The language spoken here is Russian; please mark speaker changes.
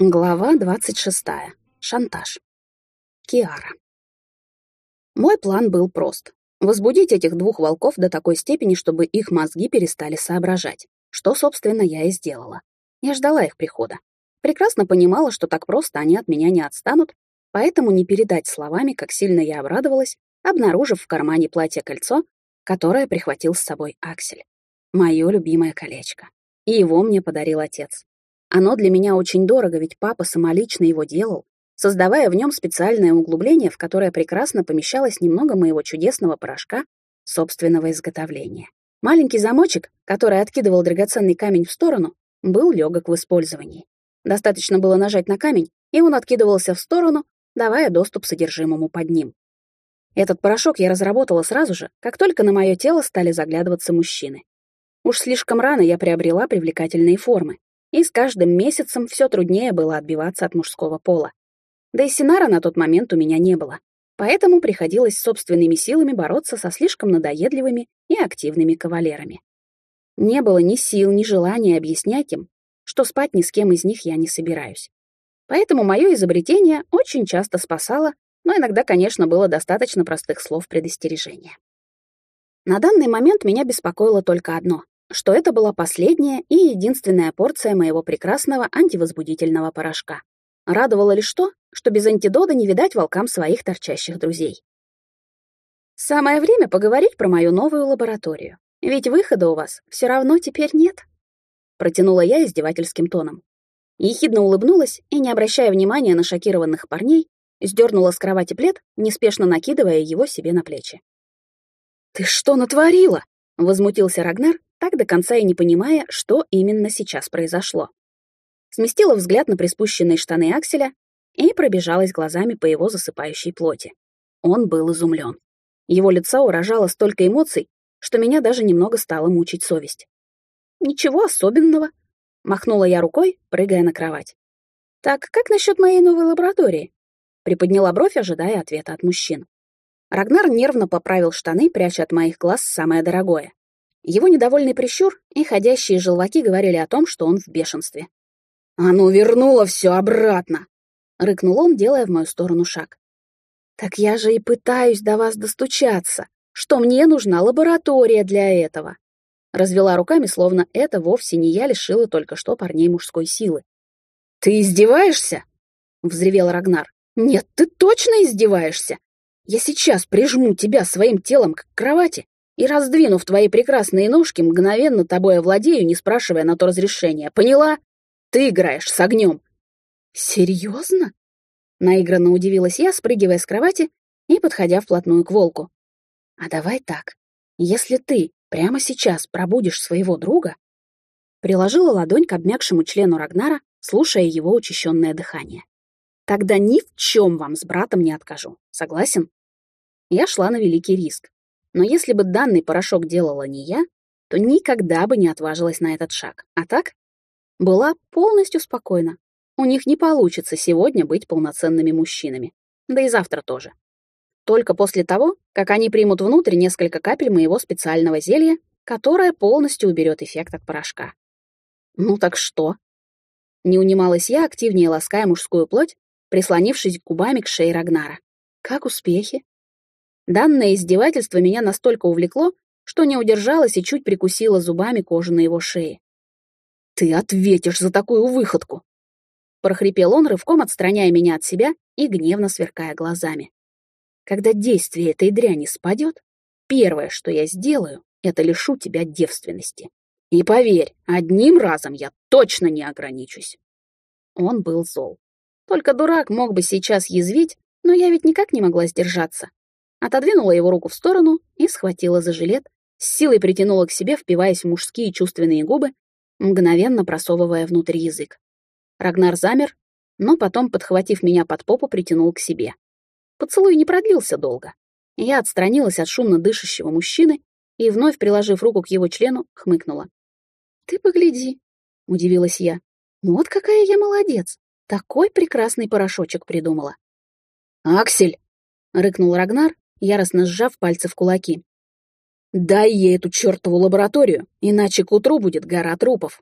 Speaker 1: Глава 26. Шантаж. Киара. Мой план был прост. Возбудить этих двух волков до такой степени, чтобы их мозги перестали соображать. Что, собственно, я и сделала. Я ждала их прихода. Прекрасно понимала, что так просто они от меня не отстанут, поэтому не передать словами, как сильно я обрадовалась, обнаружив в кармане платья кольцо, которое прихватил с собой Аксель. Мое любимое колечко. И его мне подарил отец. Оно для меня очень дорого, ведь папа самолично его делал, создавая в нем специальное углубление, в которое прекрасно помещалось немного моего чудесного порошка собственного изготовления. Маленький замочек, который откидывал драгоценный камень в сторону, был легок в использовании. Достаточно было нажать на камень, и он откидывался в сторону, давая доступ содержимому под ним. Этот порошок я разработала сразу же, как только на мое тело стали заглядываться мужчины. Уж слишком рано я приобрела привлекательные формы, и с каждым месяцем все труднее было отбиваться от мужского пола. Да и Синара на тот момент у меня не было, поэтому приходилось собственными силами бороться со слишком надоедливыми и активными кавалерами. Не было ни сил, ни желания объяснять им, что спать ни с кем из них я не собираюсь. Поэтому мое изобретение очень часто спасало, но иногда, конечно, было достаточно простых слов предостережения. На данный момент меня беспокоило только одно что это была последняя и единственная порция моего прекрасного антивозбудительного порошка. Радовало лишь то, что без антидода не видать волкам своих торчащих друзей. Самое время поговорить про мою новую лабораторию. Ведь выхода у вас все равно теперь нет. Протянула я издевательским тоном. Ехидно улыбнулась и, не обращая внимания на шокированных парней, сдернула с кровати плед, неспешно накидывая его себе на плечи. «Ты что натворила?» — возмутился Рагнар, так до конца и не понимая, что именно сейчас произошло. Сместила взгляд на приспущенные штаны Акселя и пробежалась глазами по его засыпающей плоти. Он был изумлен. Его лицо уражало столько эмоций, что меня даже немного стало мучить совесть. «Ничего особенного», — махнула я рукой, прыгая на кровать. «Так как насчет моей новой лаборатории?» Приподняла бровь, ожидая ответа от мужчин. Рагнар нервно поправил штаны, пряча от моих глаз самое дорогое. Его недовольный прищур и ходящие желваки говорили о том, что он в бешенстве. «А ну, вернула все обратно!» — рыкнул он, делая в мою сторону шаг. «Так я же и пытаюсь до вас достучаться, что мне нужна лаборатория для этого!» Развела руками, словно это вовсе не я лишила только что парней мужской силы. «Ты издеваешься?» — взревел Рагнар. «Нет, ты точно издеваешься! Я сейчас прижму тебя своим телом к кровати и, раздвинув твои прекрасные ножки, мгновенно тобой овладею, не спрашивая на то разрешения. Поняла? Ты играешь с огнем. Серьезно? Наигранно удивилась я, спрыгивая с кровати и подходя вплотную к волку. А давай так. Если ты прямо сейчас пробудишь своего друга, приложила ладонь к обмякшему члену Рагнара, слушая его учащенное дыхание. Тогда ни в чем вам с братом не откажу. Согласен? Я шла на великий риск. Но если бы данный порошок делала не я, то никогда бы не отважилась на этот шаг. А так? Была полностью спокойна. У них не получится сегодня быть полноценными мужчинами. Да и завтра тоже. Только после того, как они примут внутрь несколько капель моего специального зелья, которое полностью уберет эффект от порошка. Ну так что? Не унималась я, активнее лаская мужскую плоть, прислонившись губами к шее Рагнара. Как успехи? Данное издевательство меня настолько увлекло, что не удержалась и чуть прикусила зубами кожу на его шее. «Ты ответишь за такую выходку!» прохрипел он, рывком отстраняя меня от себя и гневно сверкая глазами. «Когда действие этой дряни спадет, первое, что я сделаю, это лишу тебя девственности. И поверь, одним разом я точно не ограничусь!» Он был зол. Только дурак мог бы сейчас язвить, но я ведь никак не могла сдержаться отодвинула его руку в сторону и схватила за жилет, с силой притянула к себе, впиваясь в мужские чувственные губы, мгновенно просовывая внутрь язык. Рагнар замер, но потом, подхватив меня под попу, притянул к себе. Поцелуй не продлился долго. Я отстранилась от шумно дышащего мужчины и, вновь приложив руку к его члену, хмыкнула. «Ты погляди», — удивилась я. «Вот какая я молодец! Такой прекрасный порошочек придумала». «Аксель!» — рыкнул Рагнар яростно сжав пальцы в кулаки. «Дай ей эту чертову лабораторию, иначе к утру будет гора трупов.